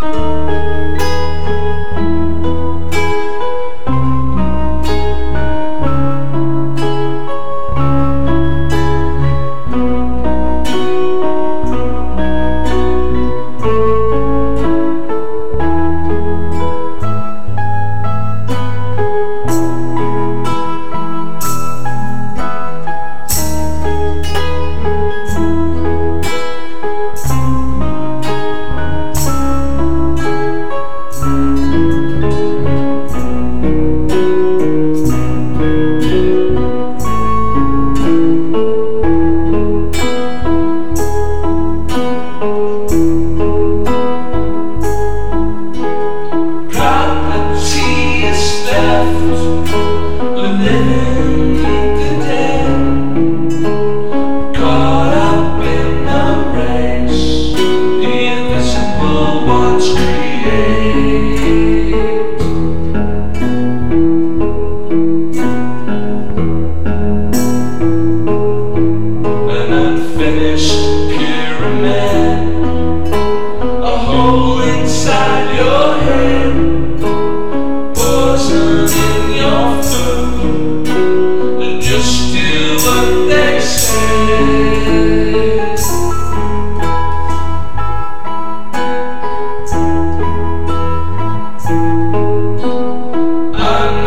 Música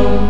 Thank you.